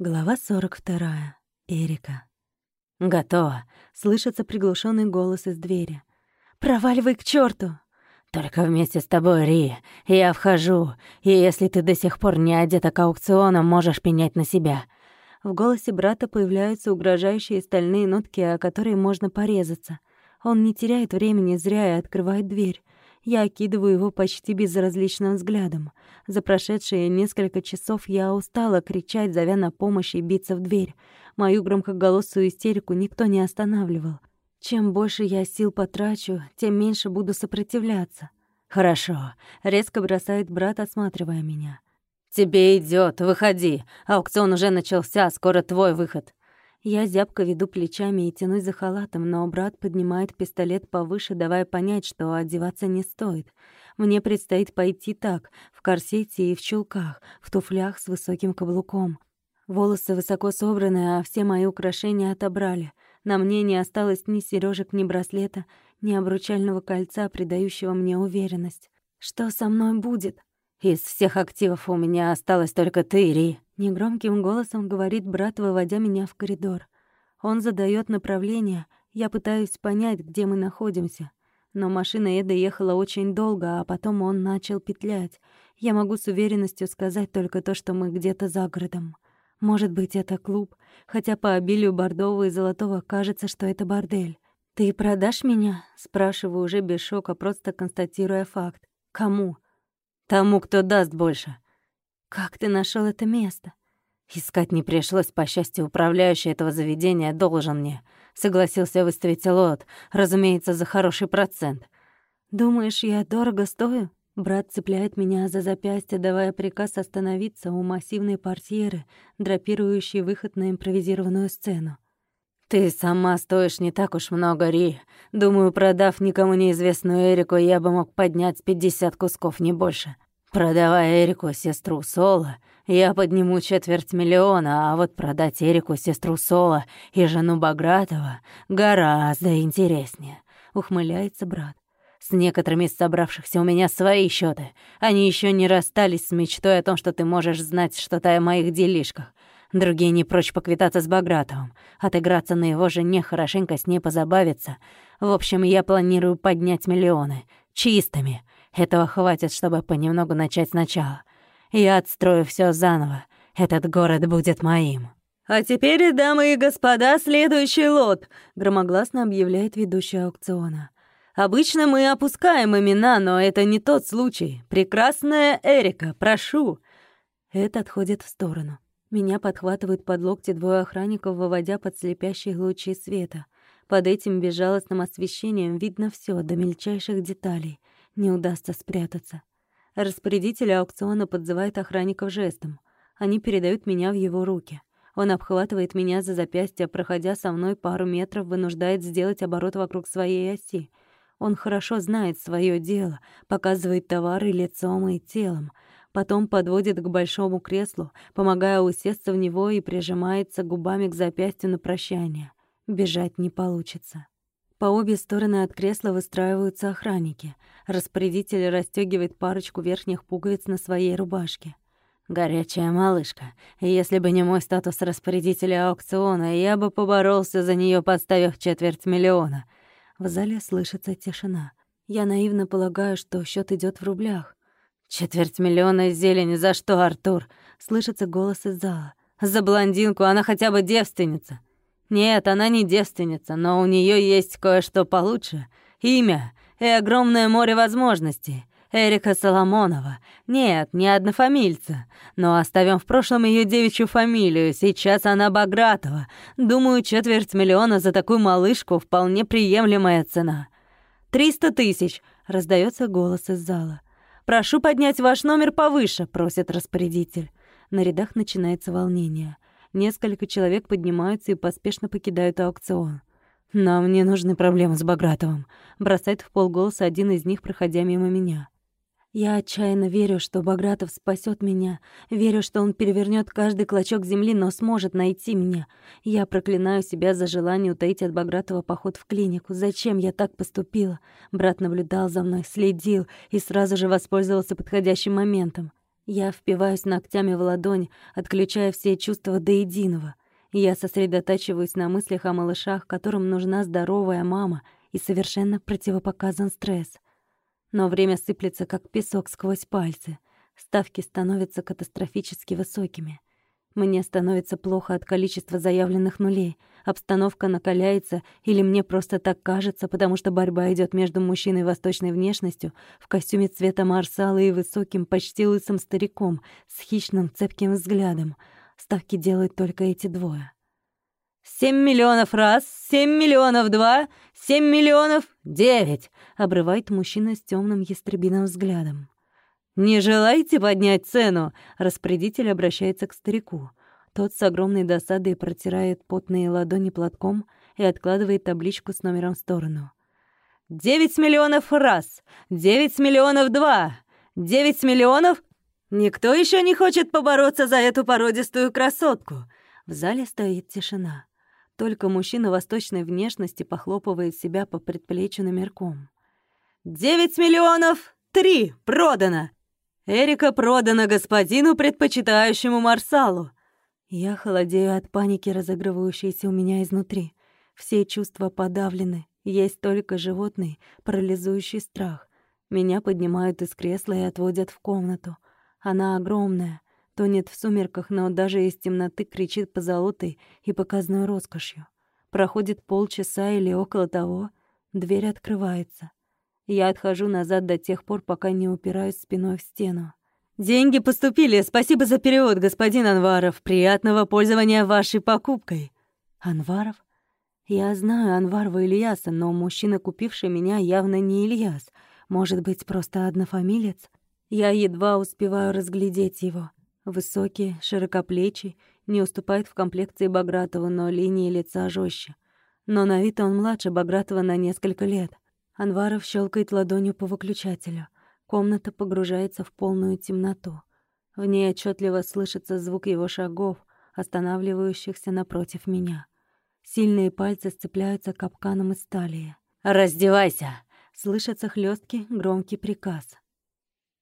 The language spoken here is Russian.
Глава 42. Эрика. «Готово!» — слышится приглушенный голос из двери. «Проваливай к черту! «Только вместе с тобой, Ри. Я вхожу, и если ты до сих пор не одета к аукционам, можешь пенять на себя». В голосе брата появляются угрожающие стальные нотки, о которые можно порезаться. Он не теряет времени зря и открывает дверь. Я окидываю его почти безразличным взглядом. За прошедшие несколько часов я устала кричать, зовя на помощь и биться в дверь. Мою громкоголосую истерику никто не останавливал. Чем больше я сил потрачу, тем меньше буду сопротивляться. «Хорошо», — резко бросает брат, осматривая меня. «Тебе идет, выходи. Аукцион уже начался, скоро твой выход». Я зябко веду плечами и тянусь за халатом, но брат поднимает пистолет повыше, давая понять, что одеваться не стоит. Мне предстоит пойти так, в корсете и в чулках, в туфлях с высоким каблуком. Волосы высоко собраны, а все мои украшения отобрали. На мне не осталось ни сережек, ни браслета, ни обручального кольца, придающего мне уверенность. Что со мной будет? Из всех активов у меня осталась только ты, Ри. Негромким голосом говорит брат, выводя меня в коридор. Он задает направление, я пытаюсь понять, где мы находимся. Но машина Эда ехала очень долго, а потом он начал петлять. Я могу с уверенностью сказать только то, что мы где-то за городом. Может быть, это клуб, хотя по обилию бордового и золотого кажется, что это бордель. «Ты продашь меня?» — спрашиваю уже без шока, просто констатируя факт. «Кому?» «Тому, кто даст больше». «Как ты нашел это место?» «Искать не пришлось, по счастью, управляющий этого заведения должен мне. Согласился выставить лот, разумеется, за хороший процент». «Думаешь, я дорого стою?» Брат цепляет меня за запястье, давая приказ остановиться у массивной портьеры, драпирующей выход на импровизированную сцену. «Ты сама стоишь не так уж много, Ри. Думаю, продав никому неизвестную Эрику, я бы мог поднять пятьдесят кусков, не больше. Продавая Эрику сестру Соло, я подниму четверть миллиона, а вот продать Эрику сестру Соло и жену Багратова гораздо интереснее», — ухмыляется брат. «С некоторыми из собравшихся у меня свои счеты. Они еще не расстались с мечтой о том, что ты можешь знать что-то о моих делишках. Другие не прочь поквитаться с Багратовым, отыграться на его жене, хорошенько с ней позабавиться. В общем, я планирую поднять миллионы. Чистыми. Этого хватит, чтобы понемногу начать сначала. Я отстрою все заново. Этот город будет моим. «А теперь, дамы и господа, следующий лот», — громогласно объявляет ведущий аукциона. «Обычно мы опускаем имена, но это не тот случай. Прекрасная Эрика, прошу». Это отходит в сторону. Меня подхватывают под локти двое охранников, выводя под слепящие лучи света. Под этим безжалостным освещением видно все до мельчайших деталей не удастся спрятаться. Распорядитель аукциона подзывает охранников жестом. Они передают меня в его руки. Он обхватывает меня за запястье, проходя со мной пару метров, вынуждает сделать оборот вокруг своей оси. Он хорошо знает свое дело, показывает товары лицом и телом. Потом подводит к большому креслу, помогая усесться в него и прижимается губами к запястью на прощание. Бежать не получится. По обе стороны от кресла выстраиваются охранники. Распорядитель расстёгивает парочку верхних пуговиц на своей рубашке. «Горячая малышка. Если бы не мой статус распорядителя аукциона, я бы поборолся за неё, подставив четверть миллиона». В зале слышится тишина. Я наивно полагаю, что счёт идёт в рублях. «Четверть миллиона зелени за что, Артур?» — слышится голос из зала. «За блондинку, она хотя бы девственница». Нет, она не девственница, но у нее есть кое-что получше. Имя и огромное море возможностей. Эрика Соломонова. Нет, не однофамильца. Но оставим в прошлом ее девичью фамилию. Сейчас она Багратова. Думаю, четверть миллиона за такую малышку вполне приемлемая цена. «Триста тысяч!» — раздается голос из зала. «Прошу поднять ваш номер повыше», — просит распорядитель. На рядах начинается волнение. Несколько человек поднимаются и поспешно покидают аукцион. «Нам не нужны проблемы с Багратовым», — бросает в полголоса один из них, проходя мимо меня. Я отчаянно верю, что Багратов спасет меня, верю, что он перевернет каждый клочок земли, но сможет найти меня. Я проклинаю себя за желание утаить от Багратова поход в клинику. Зачем я так поступила? Брат наблюдал за мной, следил и сразу же воспользовался подходящим моментом. Я впиваюсь ногтями в ладонь, отключая все чувства до единого. Я сосредотачиваюсь на мыслях о малышах, которым нужна здоровая мама, и совершенно противопоказан стресс. Но время сыплется, как песок сквозь пальцы. Ставки становятся катастрофически высокими. Мне становится плохо от количества заявленных нулей. Обстановка накаляется, или мне просто так кажется, потому что борьба идет между мужчиной восточной внешностью в костюме цвета марсала и высоким, почти лысым стариком с хищным цепким взглядом. Ставки делают только эти двое. «Семь миллионов раз, семь миллионов два, семь миллионов девять!» — обрывает мужчина с темным ястребиным взглядом. «Не желаете поднять цену?» — распорядитель обращается к старику. Тот с огромной досадой протирает потные ладони платком и откладывает табличку с номером в сторону. «Девять миллионов раз! Девять миллионов два! Девять миллионов...» «Никто еще не хочет побороться за эту породистую красотку!» В зале стоит тишина. Только мужчина восточной внешности похлопывает себя по предплечью номерком. «Девять миллионов! Три! Продано! Эрика продана господину, предпочитающему Марсалу. Я холодею от паники, разыгрывающейся у меня изнутри. Все чувства подавлены, есть только животный, парализующий страх. Меня поднимают из кресла и отводят в комнату. Она огромная, тонет в сумерках, но даже из темноты кричит позолотой и показной роскошью. Проходит полчаса или около того, дверь открывается. Я отхожу назад до тех пор, пока не упираюсь спиной в стену. «Деньги поступили. Спасибо за перевод, господин Анваров. Приятного пользования вашей покупкой». «Анваров?» Я знаю Анварова Ильяса, но мужчина, купивший меня, явно не Ильяс. Может быть, просто однофамилец? Я едва успеваю разглядеть его. Высокий, широкоплечий, не уступает в комплекции Багратова, но линии лица жестче. Но на вид он младше Багратова на несколько лет. Анваров щелкает ладонью по выключателю. Комната погружается в полную темноту. В ней отчетливо слышится звук его шагов, останавливающихся напротив меня. Сильные пальцы сцепляются капканом из стали. «Раздевайся!» — слышится хлесткий, громкий приказ.